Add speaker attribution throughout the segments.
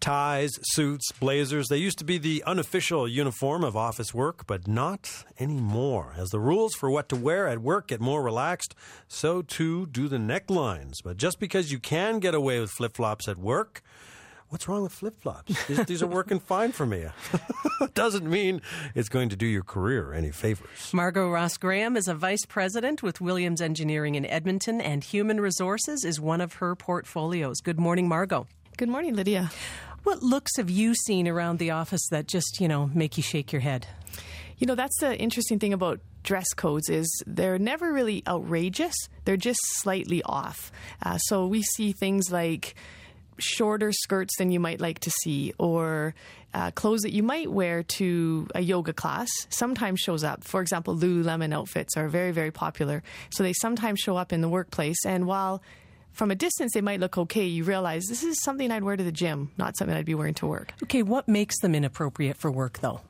Speaker 1: Ties, suits, blazers, they used to be the unofficial uniform of office work, but not anymore. As the rules for what to wear at work get more relaxed, so too do the necklines. But just because you can get away with flip flops at work, what's wrong with flip flops? These, these, are working fine for me. Doesn't mean it's going to do your career any favors.
Speaker 2: Margot Ross Graham is a vice president with Williams Engineering in Edmonton, and human resources is one of her portfolios. Good morning, Margot.
Speaker 3: Good morning, Lydia.
Speaker 2: What looks have you seen around the office that just, you know, make you shake your head?
Speaker 3: You know, that's the interesting thing about dress codes is they're never really outrageous. They're just slightly off. Uh, so we see things like shorter skirts than you might like to see, or uh, clothes that you might wear to a yoga class sometimes shows up. For example, Lululemon outfits are very, very popular. So they sometimes show up in the workplace. And while from a distance they might look okay, you realize this is something I'd wear to the gym, not something I'd be wearing to work.
Speaker 2: Okay, what makes them inappropriate for work though?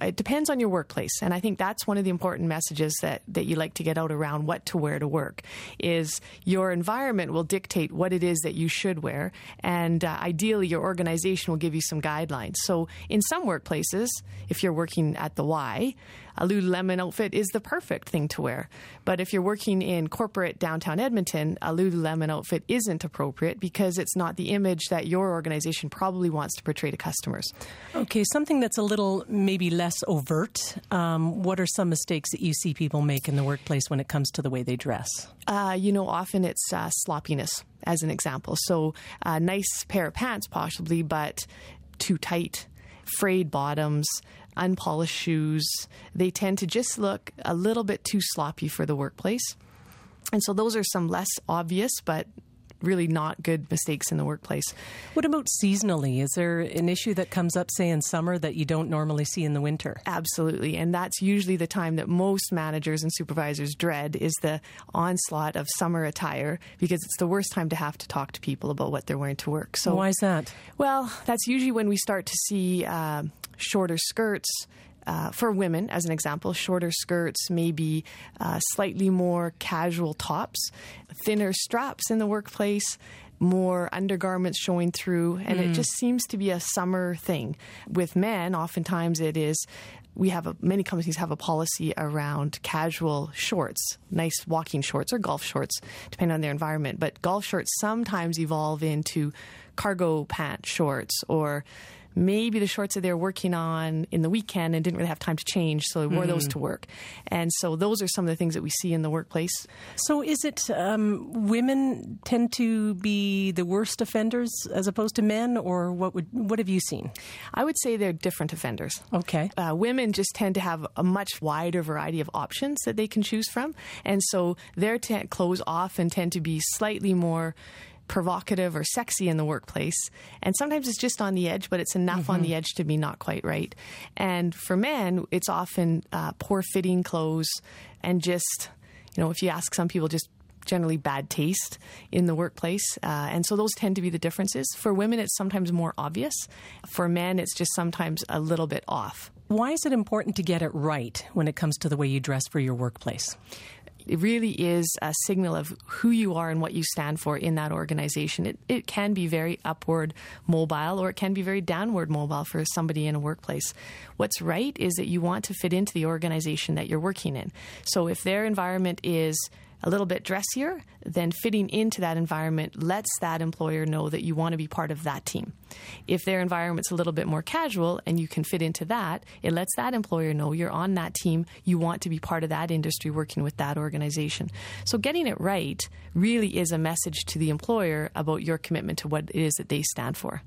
Speaker 3: It depends on your workplace, and I think that's one of the important messages that, that you like to get out around what to wear to work is your environment will dictate what it is that you should wear, and uh, ideally your organization will give you some guidelines. So in some workplaces, if you're working at the Y, a Lululemon outfit is the perfect thing to wear. But if you're working in corporate downtown Edmonton, a Lululemon outfit isn't appropriate because it's not the image that your organization probably wants to portray to customers.
Speaker 2: Okay, something that's a little maybe less overt. Um, what are some mistakes that you see people make in the workplace when it comes to the way they dress?
Speaker 3: Uh, you know, often it's uh, sloppiness, as an example. So, a uh, nice pair of pants, possibly, but too tight, frayed bottoms, unpolished shoes. They tend to just look a little bit too sloppy for the workplace. And so, those are some less obvious, but really not good mistakes in the workplace.
Speaker 2: What about seasonally? Is there an issue that comes up, say, in summer that you don't normally see in the winter?
Speaker 3: Absolutely. And that's usually the time that most managers and supervisors dread is the onslaught of summer attire because it's the worst time to have to talk to people about what they're wearing to work.
Speaker 2: So why is that?
Speaker 3: Well, that's usually when we start to see uh, shorter skirts, uh, for women, as an example, shorter skirts, maybe uh, slightly more casual tops, thinner straps in the workplace, more undergarments showing through, and mm. it just seems to be a summer thing. With men, oftentimes it is. We have a, many companies have a policy around casual shorts, nice walking shorts or golf shorts, depending on their environment. But golf shorts sometimes evolve into cargo pant shorts or maybe the shorts that they're working on in the weekend and didn't really have time to change, so they wore mm-hmm. those to work. And so those are some of the things that we see in the workplace.
Speaker 2: So is it um, women tend to be the worst offenders as opposed to men, or what would what have you seen?
Speaker 3: I would say they're different offenders.
Speaker 2: Okay.
Speaker 3: Uh, women just tend to have a much wider variety of options that they can choose from, and so their t- clothes often tend to be slightly more provocative or sexy in the workplace. And sometimes it's just on the edge, but it's enough mm-hmm. on the edge to be not quite right. And for men, it's often uh, poor fitting clothes and just, you know, if you ask some people, just generally bad taste in the workplace. Uh, and so those tend to be the differences. For women, it's sometimes more obvious. For men, it's just sometimes a little bit off.
Speaker 2: Why is it important to get it right when it comes to the way you dress for your workplace?
Speaker 3: It really is a signal of who you are and what you stand for in that organization. It, it can be very upward mobile or it can be very downward mobile for somebody in a workplace. What's right is that you want to fit into the organization that you're working in. So if their environment is a little bit dressier, then fitting into that environment lets that employer know that you want to be part of that team. If their environment's a little bit more casual and you can fit into that, it lets that employer know you're on that team, you want to be part of that industry working with that organization. So getting it right really is a message to the employer about your commitment to what it is that they stand for.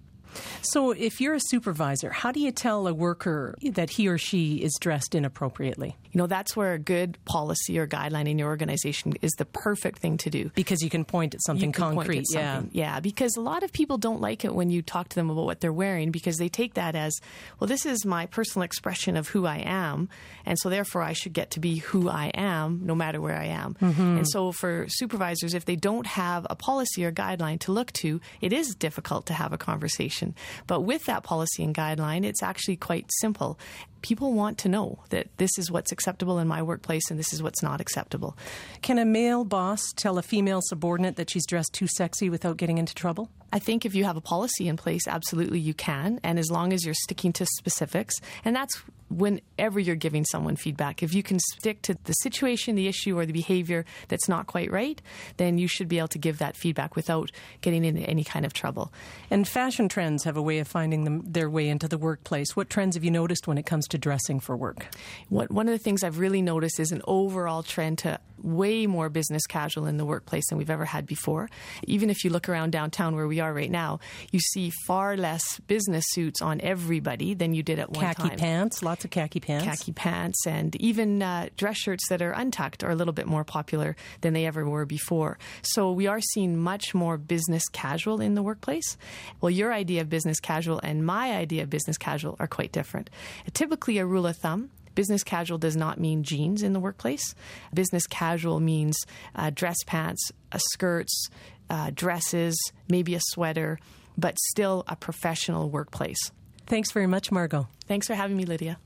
Speaker 2: So, if you're a supervisor, how do you tell a worker that he or she is dressed inappropriately?
Speaker 3: You know, that's where a good policy or guideline in your organization is the perfect thing to do.
Speaker 2: Because you can point at something concrete.
Speaker 3: At something. Yeah. Yeah, because a lot of people don't like it when you talk to them about what they're wearing because they take that as, well, this is my personal expression of who I am. And so, therefore, I should get to be who I am no matter where I am. Mm-hmm. And so, for supervisors, if they don't have a policy or guideline to look to, it is difficult to have a conversation but with that policy and guideline, it's actually quite simple. People want to know that this is what's acceptable in my workplace and this is what's not acceptable.
Speaker 2: Can a male boss tell a female subordinate that she's dressed too sexy without getting into trouble?
Speaker 3: I think if you have a policy in place, absolutely you can. And as long as you're sticking to specifics, and that's whenever you're giving someone feedback. If you can stick to the situation, the issue, or the behavior that's not quite right, then you should be able to give that feedback without getting into any kind of trouble.
Speaker 2: And fashion trends have a way of finding them, their way into the workplace. What trends have you noticed when it comes to dressing for work?
Speaker 3: What, one of the things I've really noticed is an overall trend to way more business casual in the workplace than we've ever had before. Even if you look around downtown where we are right now, you see far less business suits on everybody than you did at one
Speaker 2: khaki
Speaker 3: time.
Speaker 2: pants, lots of khaki pants.
Speaker 3: Khaki pants and even uh, dress shirts that are untucked are a little bit more popular than they ever were before. So we are seeing much more business casual in the workplace. Well, your idea of business casual and my idea of business casual are quite different. Typically, a rule of thumb Business casual does not mean jeans in the workplace. Business casual means uh, dress pants, uh, skirts, uh, dresses, maybe a sweater, but still a professional workplace.
Speaker 2: Thanks very much, Margot.
Speaker 3: Thanks for having me, Lydia.